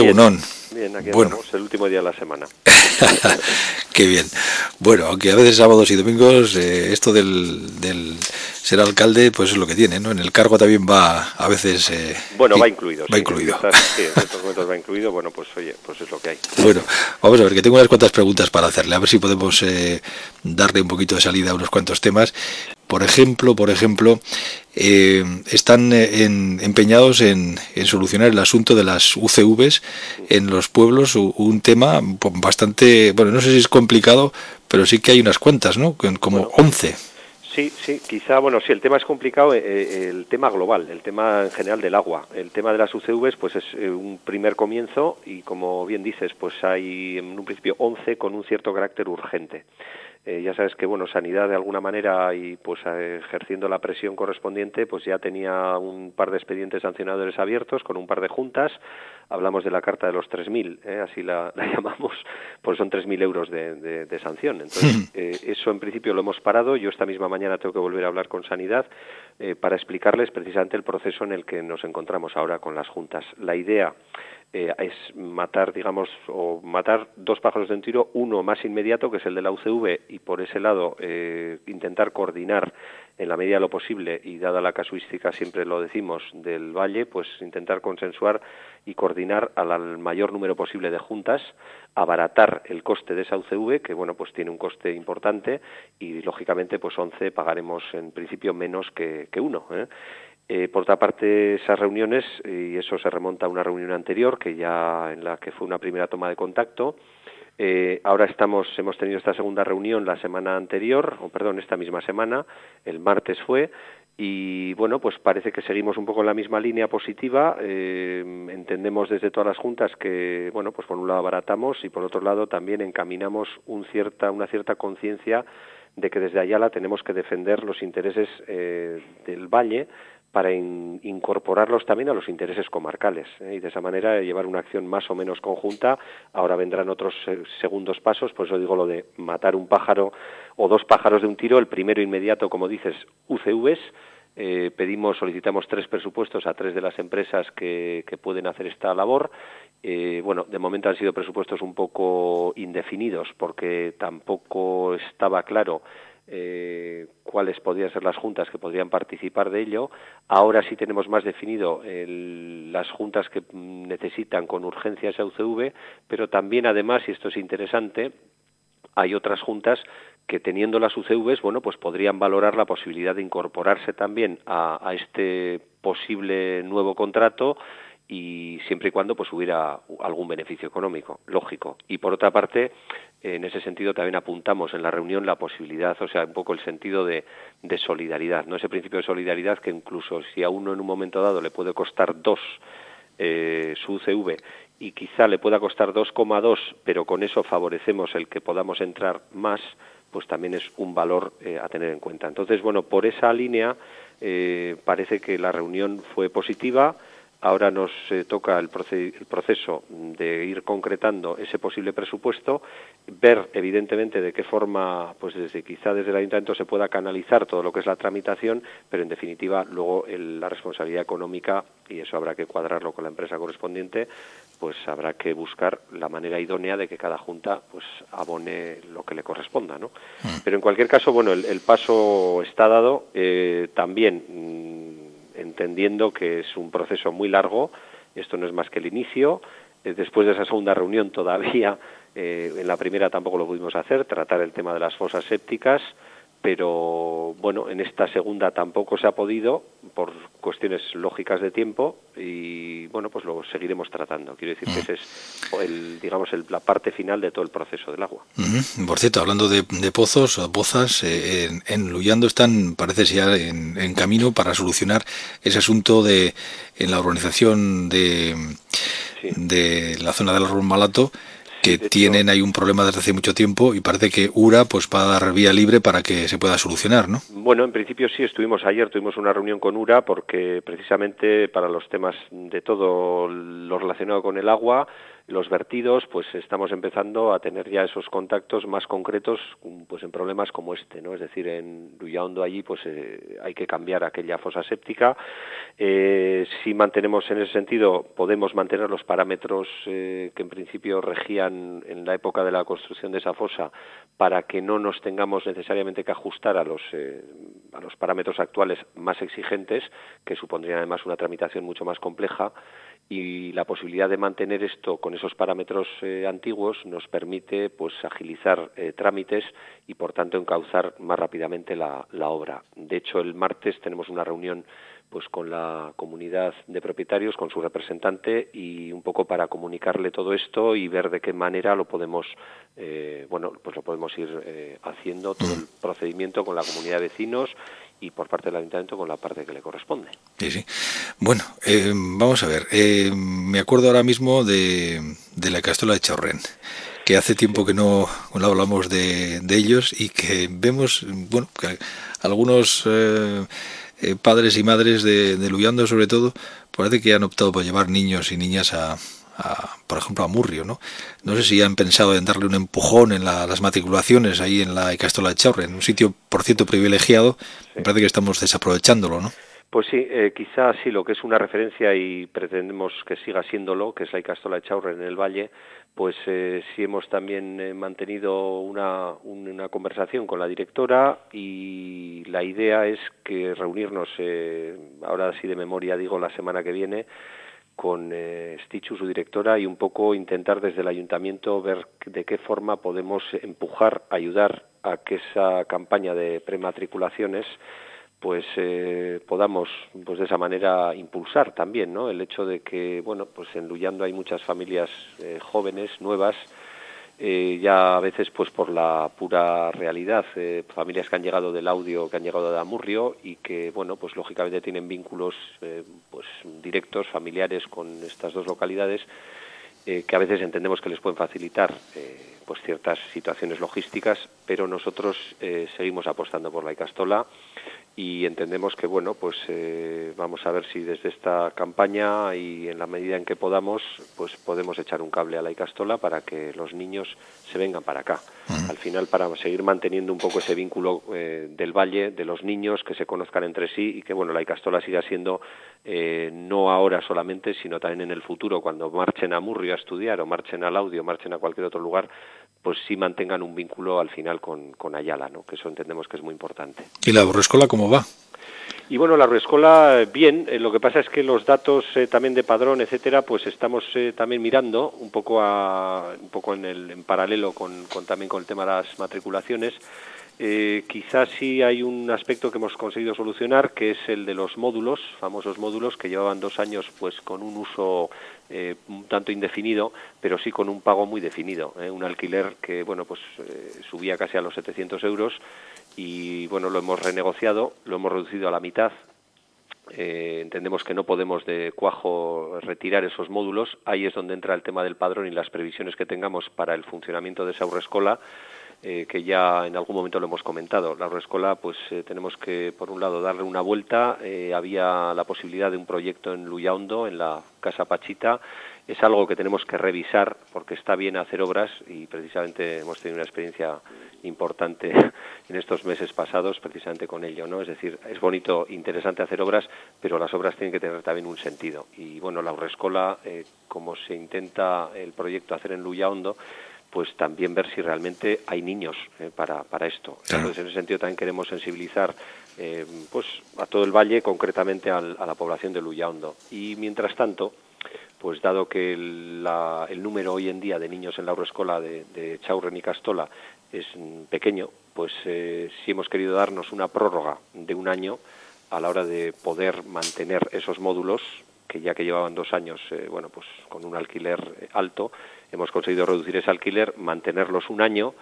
Egunon. Bien, aquí Bueno. estamos, el último día de la semana. Qué bien. Bueno, aunque a veces sábados y domingos eh, esto del, del ser alcalde pues es lo que tiene, ¿no? En el cargo también va a veces... eh, Bueno, va incluido. Va sí, incluido. sí, en ciertos momentos va incluido. Bueno, pues oye, pues es lo que hay. Bueno, vamos a ver, que tengo unas cuantas preguntas para hacerle, a ver si podemos eh, darle un poquito de salida a unos cuantos temas. Por ejemplo, por ejemplo, eh, están eh, en- empeñados en, en solucionar el asunto de las UCVs en los pueblos, un tema pues, bastante, bueno, no sé si es complicado, pero sí que hay unas cuantas, ¿no? Como Bueno. 11. Sí, sí, quizá, bueno, sí, el tema es complicado, eh, eh, el tema global, el tema en general del agua. El tema de las UCVs, pues es eh, un primer comienzo y, como bien dices, pues hay en un principio 11 con un cierto carácter urgente. Eh, ya sabes que, bueno, Sanidad de alguna manera y pues eh, ejerciendo la presión correspondiente, pues ya tenía un par de expedientes sancionadores abiertos con un par de juntas. Hablamos de la carta de los 3.000, ¿eh? así la, la llamamos, pues son 3.000 euros de, de- de sanción. Entonces, eh, eso en principio lo hemos parado. Yo esta misma mañana tengo que volver a hablar con Sanidad para explicarles precisamente el proceso en el que nos encontramos ahora con las juntas. La idea eh, es matar, digamos, o matar dos pájaros de un tiro, uno más inmediato, que es el de la UCV, y por ese lado eh, intentar coordinar en la medida de lo posible, y dada la casuística, siempre lo decimos, del Valle, pues intentar consensuar y coordinar al, mayor número posible de juntas, abaratar el coste de esa UCV, que bueno, pues tiene un coste importante, y lógicamente, pues 11 pagaremos en principio menos que, que uno. ¿eh? Eh, por otra parte, esas reuniones, y eso se remonta a una reunión anterior, que ya en la que fue una primera toma de contacto, eh, ahora estamos, hemos tenido esta segunda reunión la semana anterior, o perdón, esta misma semana, el martes fue, y bueno, pues parece que seguimos un poco en la misma línea positiva. eh, entendemos desde todas las juntas que, bueno, pues por un lado abaratamos y por otro lado también encaminamos una cierta conciencia de que desde Ayala tenemos que defender los intereses del Valle para in- incorporarlos también a los intereses comarcales ¿eh? y de esa manera llevar una acción más o menos conjunta. Ahora vendrán otros eh, segundos pasos, por eso digo lo de matar un pájaro o dos pájaros de un tiro. El primero inmediato, como dices, UCVs. Eh, pedimos, solicitamos tres presupuestos a tres de las empresas que, pueden hacer esta labor. Bueno, de momento han sido presupuestos un poco indefinidos porque tampoco estaba claro eh, cuáles podrían ser las juntas que podrían participar de ello. Ahora sí tenemos más definido las juntas que necesitan con urgencia esa UCV, pero también además, y esto es interesante, hay otras juntas que teniendo las UCVs, bueno, pues podrían valorar la posibilidad de incorporarse también a, a este posible nuevo contrato y siempre y cuando pues hubiera algún beneficio económico, lógico. Y por otra parte, en ese sentido también apuntamos en la reunión la posibilidad, o sea, un poco el sentido de, solidaridad, no ese principio de solidaridad que incluso si a uno en un momento dado le puede costar dos eh, su UCV y quizá le pueda costar 2,2, pero con eso favorecemos el que podamos entrar más, pues también es un valor eh, a tener en cuenta. Entonces, bueno, por esa línea eh, parece que la reunión fue positiva. Ahora nos eh, toca el, proce- el proceso de ir concretando ese posible presupuesto, ver evidentemente de qué forma, pues desde quizá desde el ayuntamiento se pueda canalizar todo lo que es la tramitación, pero en definitiva luego el- la responsabilidad económica y eso habrá que cuadrarlo con la empresa correspondiente, pues habrá que buscar la manera idónea de que cada junta pues abone lo que le corresponda, ¿no? Pero en cualquier caso, bueno, el, el paso está dado. eh, también mm, entendiendo que es un proceso muy largo, esto no es más que el inicio. Eh, después de esa segunda reunión todavía, eh, en la primera tampoco lo pudimos hacer, tratar el tema de las fosas sépticas, pero bueno, en esta segunda tampoco se ha podido por cuestiones lógicas de tiempo y bueno, pues lo seguiremos tratando. Quiero decir que ese es el, digamos, el- la parte final de todo el proceso del agua. Por cierto, hablando de, de pozos o pozas, eh, en, en Luyando están, parece ya en, en camino para solucionar ese asunto de en la urbanización de, Sí. de la zona del árbol malato, que tienen ahí un problema desde hace mucho tiempo y parece que URA pues va a dar vía libre para que se pueda solucionar, ¿no? Bueno, en principio sí, estuvimos ayer, tuvimos una reunión con URA porque precisamente para los temas de todo lo relacionado con el agua los vertidos, pues estamos empezando a tener ya esos contactos más concretos, pues en problemas como este, ¿no? Es decir, en Luyaondo allí, pues eh, hay que cambiar aquella fosa séptica. Eh, si mantenemos en ese sentido, podemos mantener los parámetros eh, que en principio regían en la época de la construcción de esa fosa para que no nos tengamos necesariamente que ajustar a los, a los parámetros actuales más exigentes, que supondrían además una tramitación mucho más compleja y la posibilidad de mantener esto con esos parámetros eh, antiguos nos permite pues agilizar eh, trámites y por tanto encauzar más rápidamente la, obra. De hecho, el martes tenemos una reunión pues con la comunidad de propietarios, con su representante y un poco para comunicarle todo esto y ver de qué manera lo podemos eh, bueno pues lo podemos ir haciendo todo el procedimiento con la comunidad de vecinos y por parte del ayuntamiento con la parte que le corresponde. Sí, sí. Bueno, eh, vamos a ver. Eh, me acuerdo ahora mismo de, de la Castola de Chaurren, que hace tiempo que no, hablamos de, de, ellos y que vemos, bueno, que algunos eh, padres y madres de, de Luyando sobre todo, parece que han optado por llevar niños y niñas a, por ejemplo, a Murrio, ¿no? No sé si han pensado en darle un empujón en las matriculaciones ahí en la Castola de Chaurre, en un sitio, por cierto, privilegiado. Me parece que estamos desaprovechándolo, ¿no? Pues sí, eh, quizás sí, lo que es una referencia y pretendemos que siga siéndolo, que es la Castola de Chaurre en el Valle, pues eh, sí hemos también eh, mantenido una, una, conversación con la directora y la idea es que reunirnos, eh, ahora sí de memoria digo, la semana que viene, con eh, Stichu, su directora, y un poco intentar desde el ayuntamiento ver de qué forma podemos empujar, ayudar a que esa campaña de prematriculaciones pues eh, podamos pues de esa manera impulsar también no el hecho de que bueno pues en Luyando hay muchas familias eh, jóvenes nuevas eh, ya a veces pues por la pura realidad eh, familias que han llegado del audio que han llegado de Amurrio y que bueno pues lógicamente tienen vínculos eh, pues directos familiares con estas dos localidades eh, que a veces entendemos que les pueden facilitar pues ciertas situaciones logísticas pero nosotros seguimos apostando por la Icastola y entendemos que bueno pues eh, vamos a ver si desde esta campaña y en la medida en que podamos pues podemos echar un cable a la Icastola para que los niños se vengan para acá al final para seguir manteniendo un poco ese vínculo eh, del valle de los niños que se conozcan entre sí y que bueno la Icastola siga siendo eh, no ahora solamente sino también en el futuro cuando marchen a Murrio a estudiar o marchen al audio marchen a cualquier otro lugar pues sí mantengan un vínculo al final con, con Ayala, ¿no? que eso entendemos que es muy importante. ¿Y la Borrescola va? Y bueno, la Ruescola, bien, eh, lo que pasa es que los datos eh, también de padrón, etcétera, pues estamos eh, también mirando un poco a, un poco en, el, en paralelo con, también con el tema de las matriculaciones. Eh, quizás sí hay un aspecto que hemos conseguido solucionar, que es el de los módulos, famosos módulos que llevaban dos años pues con un uso eh, un tanto indefinido, pero sí con un pago muy definido. ¿eh? Un alquiler que bueno pues eh, subía casi a los 700 euros y bueno lo hemos renegociado, lo hemos reducido a la mitad. Eh, entendemos que no podemos de cuajo retirar esos módulos. Ahí es donde entra el tema del padrón y las previsiones que tengamos para el funcionamiento de esa Escola eh, que ya en algún momento lo hemos comentado. La Euroescola, pues eh, tenemos que, por un lado, darle una vuelta. Había la posibilidad de un proyecto en Luyaondo, en la Casa Pachita. Es algo que tenemos que revisar porque está bien hacer obras y precisamente hemos tenido una experiencia importante en estos meses pasados precisamente con ello, ¿no? Es decir, es bonito, interesante hacer obras, pero las obras tienen que tener también un sentido. Y bueno, la Urrescola, eh, como se intenta el proyecto hacer en Luyaondo, pues también ver si realmente hay niños eh, para, para esto. Entonces, en ese sentido también queremos sensibilizar eh, pues a todo el valle, concretamente al, a la población de Luyaondo. Y mientras tanto, pues dado que el, la, el número hoy en día de niños en la Euroescola de, de y Castola es pequeño, pues eh, sí hemos querido darnos una prórroga de un año a la hora de poder mantener esos módulos que ya que llevaban dos años, eh, bueno, pues con un alquiler eh, alto, hemos conseguido reducir ese alquiler, mantenerlos un año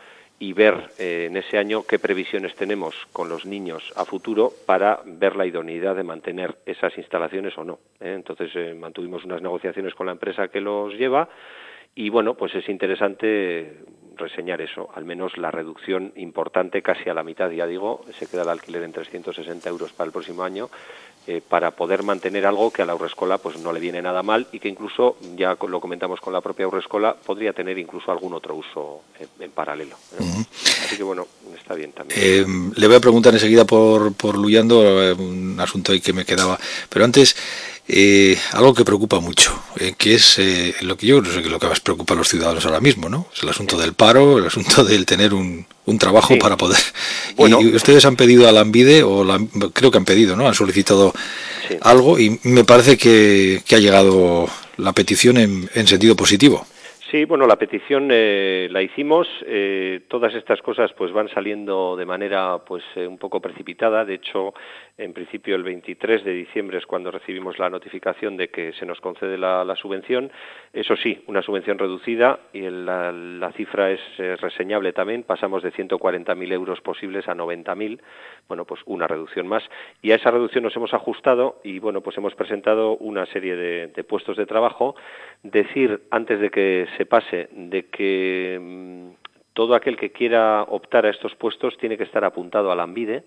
y ver eh, en ese año qué previsiones tenemos con los niños a futuro para ver la idoneidad de mantener esas instalaciones o no. ¿eh? Entonces eh, mantuvimos unas negociaciones con la empresa que los lleva y bueno, pues es interesante reseñar eso, al menos la reducción importante, casi a la mitad, ya digo, se queda el alquiler en 360 euros para el próximo año, eh, para poder mantener algo que a la Aurescola pues no le viene nada mal y que incluso, ya lo comentamos con la propia Aurescola, podría tener incluso algún otro uso en, paralelo. Así que bueno, está bien también. Eh, le voy a preguntar enseguida por, por Luyando, eh, un asunto ahí que me quedaba. Pero antes, algo que preocupa mucho, que es lo que yo creo que lo que más preocupa a los ciudadanos ahora mismo, ¿no? Es el asunto del paro, el asunto del tener un, un trabajo para poder. Bueno, y ustedes han pedido a la Ambide, o creo que han pedido, ¿no? Han solicitado algo y me parece que, ha llegado la petición en, en sentido positivo. Sí, bueno, la petición eh, la hicimos. Eh, todas estas cosas pues van saliendo de manera pues eh, un poco precipitada. De hecho, en principio el 23 de diciembre es cuando recibimos la notificación de que se nos concede la, subvención. Eso sí, una subvención reducida y la, cifra es reseñable también. Pasamos de 140.000 euros posibles a 90.000. Bueno, pues una reducción más. Y a esa reducción nos hemos ajustado y bueno, pues hemos presentado una serie de, puestos de trabajo. Decir antes de que se pase de que mm, todo aquel que quiera optar a estos puestos tiene que estar apuntado a la ANVIDE.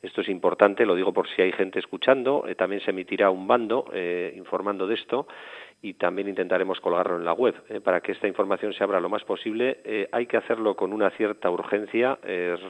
Esto es importante, lo digo por si hay gente escuchando. Eh, también se emitirá un bando eh, informando de esto y también intentaremos colgarlo en la web. Eh, para que esta información se abra lo más posible, hay que hacerlo con una cierta urgencia.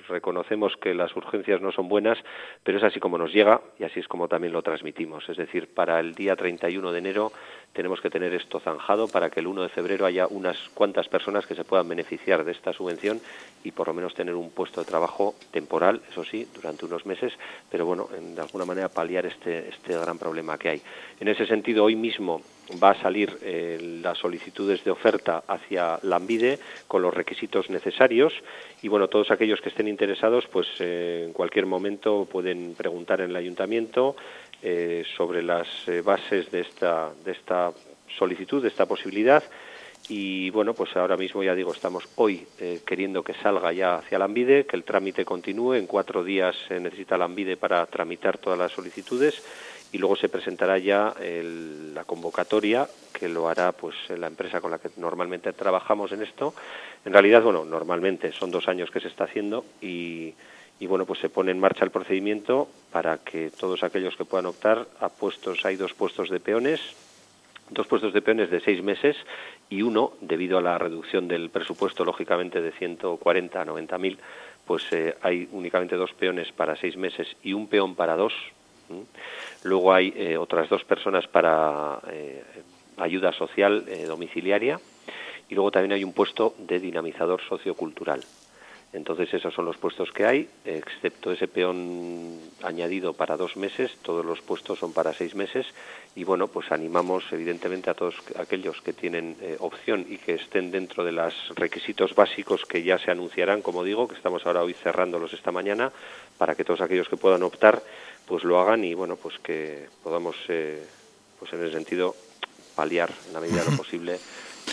Reconocemos que las urgencias no son buenas, pero es así como nos llega y así es como también lo transmitimos. Es decir, para el día 31 de enero tenemos que tener esto zanjado para que el 1 de febrero haya unas cuantas personas que se puedan beneficiar de esta subvención y por lo menos tener un puesto de trabajo temporal, eso sí, durante unos meses, pero bueno, de alguna manera paliar este, este gran problema que hay. En ese sentido, hoy mismo va a salir eh, las solicitudes de oferta hacia la ANVIDE con los requisitos necesarios y bueno, todos aquellos que estén interesados pues eh, en cualquier momento pueden preguntar en el ayuntamiento eh, sobre las bases de esta, de esta solicitud, de esta posibilidad y bueno, pues ahora mismo ya digo, estamos hoy queriendo que salga ya hacia la ANVIDE, que el trámite continúe, en cuatro días se necesita la ANVIDE para tramitar todas las solicitudes y luego se presentará ya la convocatoria que lo hará pues la empresa con la que normalmente trabajamos en esto. En realidad, bueno, normalmente son dos años que se está haciendo y, y bueno, pues se pone en marcha el procedimiento para que todos aquellos que puedan optar a puestos, hay dos puestos de peones, dos puestos de peones de seis meses y uno, debido a la reducción del presupuesto, lógicamente, de 140 a 90 mil, pues eh, hay únicamente dos peones para seis meses y un peón para dos Luego hay eh, otras dos personas para eh, ayuda social domiciliaria y luego también hay un puesto de dinamizador sociocultural. Entonces esos son los puestos que hay, excepto ese peón añadido para dos meses, todos los puestos son para seis meses. Y bueno, pues animamos evidentemente a todos aquellos que tienen opción y que estén dentro de los requisitos básicos que ya se anunciarán, como digo, que estamos ahora hoy cerrándolos esta mañana, para que todos aquellos que puedan optar pues lo hagan y bueno pues que podamos eh, pues en ese sentido paliar en la medida de lo posible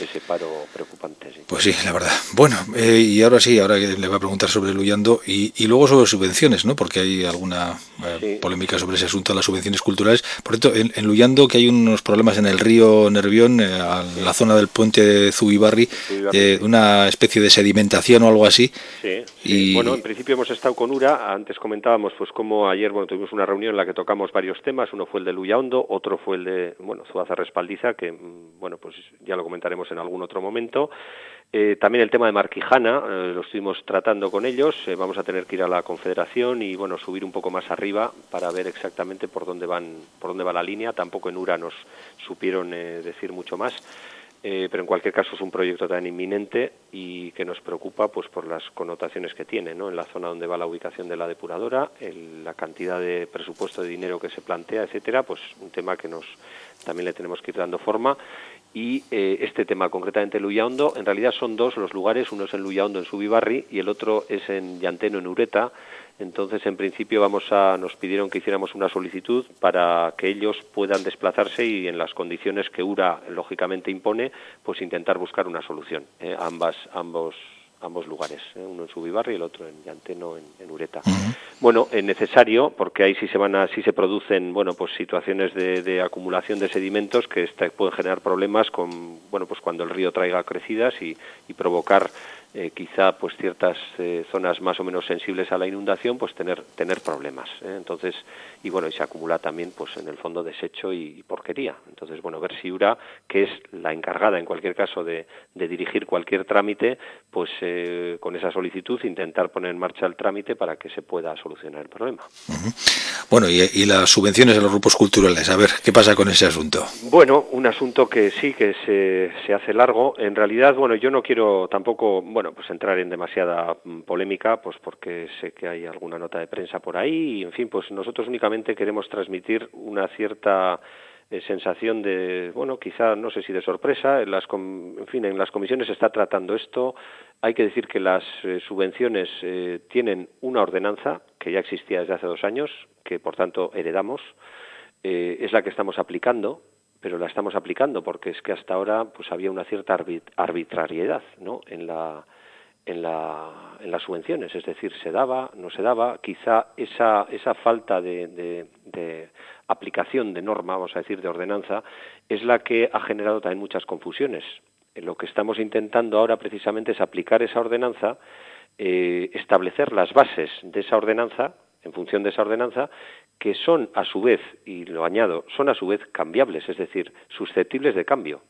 ese paro preocupante. Pues sí, la verdad. Bueno, eh, y ahora sí, ahora le voy a preguntar sobre Luyando y, y luego sobre subvenciones, ¿no? Porque hay alguna eh, polémica sobre ese asunto de las subvenciones culturales. Por cierto, en, Luyando que hay unos problemas en el río Nervión, en la zona del puente de Zubibarri, una especie de sedimentación o algo así. Sí, y... bueno, en principio hemos estado con URA, antes comentábamos pues como ayer bueno tuvimos una reunión en la que tocamos varios temas, uno fue el de Luyando, otro fue el de, bueno, Zuaza Respaldiza, que mm, bueno, pues ya lo comentaremos en algún otro momento. Eh, también el tema de Marquijana, eh, lo estuvimos tratando con ellos, eh, vamos a tener que ir a la Confederación y bueno, subir un poco más arriba para ver exactamente por dónde van, por dónde va la línea, tampoco en URA nos supieron decir mucho más. pero en cualquier caso es un proyecto tan inminente y que nos preocupa pues por las connotaciones que tiene ¿no? en la zona donde va la ubicación de la depuradora, la cantidad de presupuesto de dinero que se plantea, etcétera, pues un tema que nos también le tenemos que ir dando forma y eh, este tema, concretamente Luyaondo, en realidad son dos los lugares, uno es en Luyaondo, en Subibarri, y el otro es en Llanteno, en Ureta. Entonces, en principio, vamos a, nos pidieron que hiciéramos una solicitud para que ellos puedan desplazarse y, en las condiciones que URA lógicamente impone, pues intentar buscar una solución. Eh, ambas, ambos ambos lugares, ¿eh? uno en Subibarri y el otro en Llanteno, en, Ureta. Bueno, es necesario porque ahí sí se van a, sí se producen, bueno, pues situaciones de, acumulación de sedimentos que pueden generar problemas con, bueno, pues cuando el río traiga crecidas y, provocar eh, quizá pues ciertas eh, zonas más o menos sensibles a la inundación pues tener tener problemas ¿eh? entonces y bueno y se acumula también pues en el fondo desecho y, porquería. Entonces bueno ver si URA que es la encargada en cualquier caso de, dirigir cualquier trámite pues con esa solicitud intentar poner en marcha el trámite para que se pueda solucionar el problema. Bueno y, y, las subvenciones a los grupos culturales a ver qué pasa con ese asunto bueno un asunto que sí que se, se hace largo. En realidad bueno yo no quiero tampoco bueno bueno, pues entrar en demasiada mm, polémica, pues porque sé que hay alguna nota de prensa por ahí y, en fin, pues nosotros únicamente queremos transmitir una cierta eh, sensación de, bueno, quizá, no sé si de sorpresa, en, las, en fin, en las comisiones se está tratando esto. Hay que decir que las eh, subvenciones eh, tienen una ordenanza que ya existía desde hace dos años, que por tanto heredamos, es la que estamos aplicando pero la estamos aplicando porque es que hasta ahora pues había una cierta arbitrariedad ¿no? en la en, la, en las subvenciones, es decir, se daba, no se daba, quizá esa, esa falta de, de, aplicación de norma, vamos a decir, de ordenanza, es la que ha generado también muchas confusiones. Lo que estamos intentando ahora precisamente es aplicar esa ordenanza, eh, establecer las bases de esa ordenanza, en función de esa ordenanza, que son a su vez, y lo añado, son a su vez cambiables, es decir, susceptibles de cambio.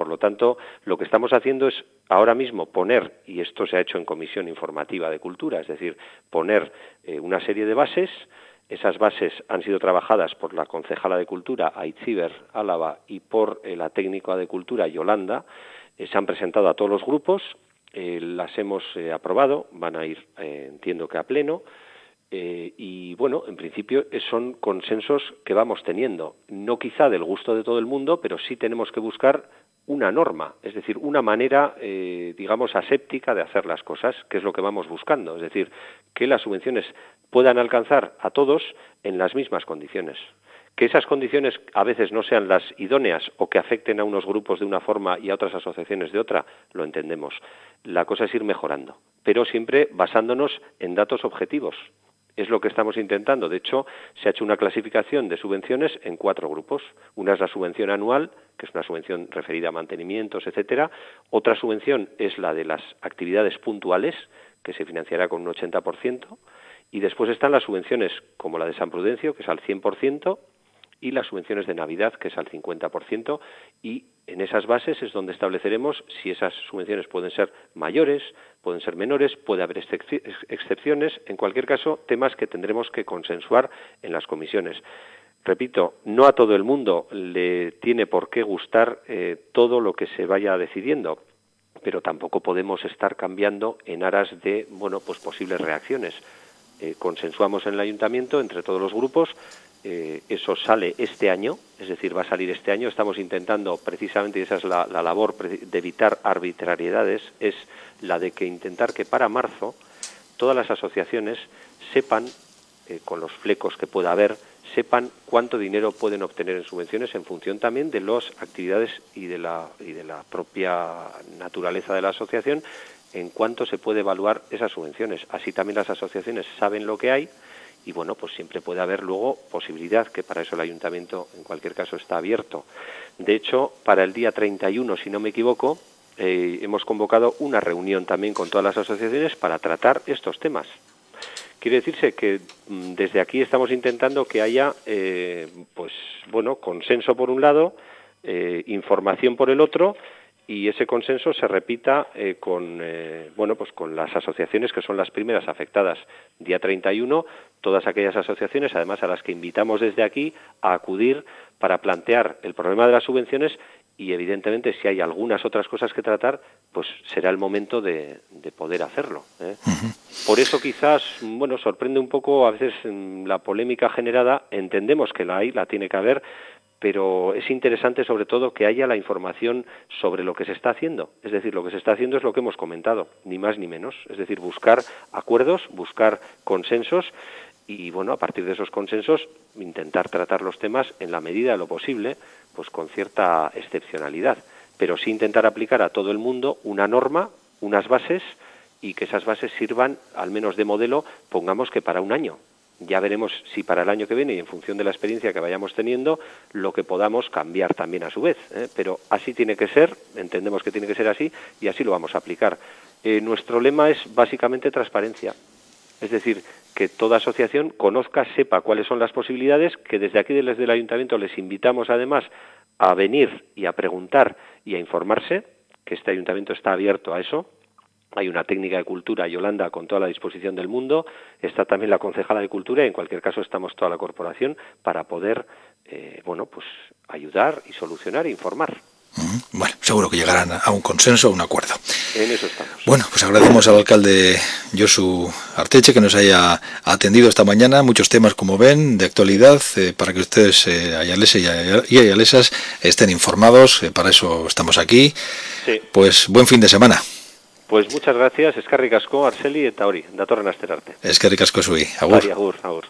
Por lo tanto, lo que estamos haciendo es ahora mismo poner, y esto se ha hecho en Comisión Informativa de Cultura, es decir, poner eh, una serie de bases, esas bases han sido trabajadas por la concejala de Cultura, Aitziber Álava, y por eh, la técnica de Cultura, Yolanda, eh, se han presentado a todos los grupos, las hemos aprobado, van a ir, entiendo que a pleno, y bueno, en principio son consensos que vamos teniendo, no quizá del gusto de todo el mundo, pero sí tenemos que buscar una norma, es decir, una manera, eh, digamos, aséptica de hacer las cosas, que es lo que vamos buscando, es decir, que las subvenciones puedan alcanzar a todos en las mismas condiciones. Que esas condiciones a veces no sean las idóneas o que afecten a unos grupos de una forma y a otras asociaciones de otra, lo entendemos. La cosa es ir mejorando, pero siempre basándonos en datos objetivos, es lo que estamos intentando. De hecho, se ha hecho una clasificación de subvenciones en cuatro grupos. Una es la subvención anual, que es una subvención referida a mantenimientos, etcétera. Otra subvención es la de las actividades puntuales, que se financiará con un 80%. Y después están las subvenciones como la de San Prudencio, que es al 100%, y las subvenciones de Navidad, que es al 50%, y en esas bases es donde estableceremos si esas subvenciones pueden ser mayores, pueden ser menores, puede haber excepciones, en cualquier caso, temas que tendremos que consensuar en las comisiones. Repito, no a todo el mundo le tiene por qué gustar eh, todo lo que se vaya decidiendo, pero tampoco podemos estar cambiando en aras de, bueno, pues posibles reacciones. Eh, consensuamos en el ayuntamiento entre todos los grupos eh, eso sale este año, es decir, va a salir este año. Estamos intentando precisamente, y esa es la, labor de evitar arbitrariedades, es la de que intentar que para marzo todas las asociaciones sepan, eh, con los flecos que pueda haber, sepan cuánto dinero pueden obtener en subvenciones en función también de las actividades y de la, y de la propia naturaleza de la asociación, en cuánto se puede evaluar esas subvenciones. Así también las asociaciones saben lo que hay y bueno, pues siempre puede haber luego posibilidad, que para eso el ayuntamiento en cualquier caso está abierto. De hecho, para el día 31, si no me equivoco, eh, hemos convocado una reunión también con todas las asociaciones para tratar estos temas. Quiere decirse que mm, desde aquí estamos intentando que haya, eh, pues bueno, consenso por un lado, eh, información por el otro y ese consenso se repita eh, con eh, bueno pues con las asociaciones que son las primeras afectadas día 31 todas aquellas asociaciones además a las que invitamos desde aquí a acudir para plantear el problema de las subvenciones y evidentemente si hay algunas otras cosas que tratar pues será el momento de, poder hacerlo ¿eh? por eso quizás bueno sorprende un poco a veces mm, la polémica generada entendemos que la hay la tiene que haber pero es interesante sobre todo que haya la información sobre lo que se está haciendo. Es decir, lo que se está haciendo es lo que hemos comentado, ni más ni menos. Es decir, buscar acuerdos, buscar consensos y, bueno, a partir de esos consensos intentar tratar los temas en la medida de lo posible, pues con cierta excepcionalidad, pero sí intentar aplicar a todo el mundo una norma, unas bases y que esas bases sirvan, al menos de modelo, pongamos que para un año, ya veremos si para el año que viene y en función de la experiencia que vayamos teniendo, lo que podamos cambiar también a su vez. ¿eh? Pero así tiene que ser, entendemos que tiene que ser así y así lo vamos a aplicar. Eh, nuestro lema es básicamente transparencia. Es decir, que toda asociación conozca, sepa cuáles son las posibilidades, que desde aquí, desde el ayuntamiento, les invitamos además a venir y a preguntar y a informarse, que este ayuntamiento está abierto a eso. Hay una técnica de cultura, Yolanda, con toda la disposición del mundo. Está también la concejala de cultura y, en cualquier caso, estamos toda la corporación para poder, eh, bueno, pues ayudar y solucionar e informar. Bueno, seguro que llegarán a un consenso, a un acuerdo. En eso estamos. Bueno, pues agradecemos al alcalde Josu Arteche que nos haya atendido esta mañana. Muchos temas, como ven, de actualidad, eh, para que ustedes, eh, ayaleses y ayalesas, estén informados. Eh, para eso estamos aquí. Sí. Pues buen fin de semana. Pues muchas gracias, eskarrik asko, Arseli eta hori, datorren asterarte. Eskerrik asko zui, agur. Bai, agur, agur.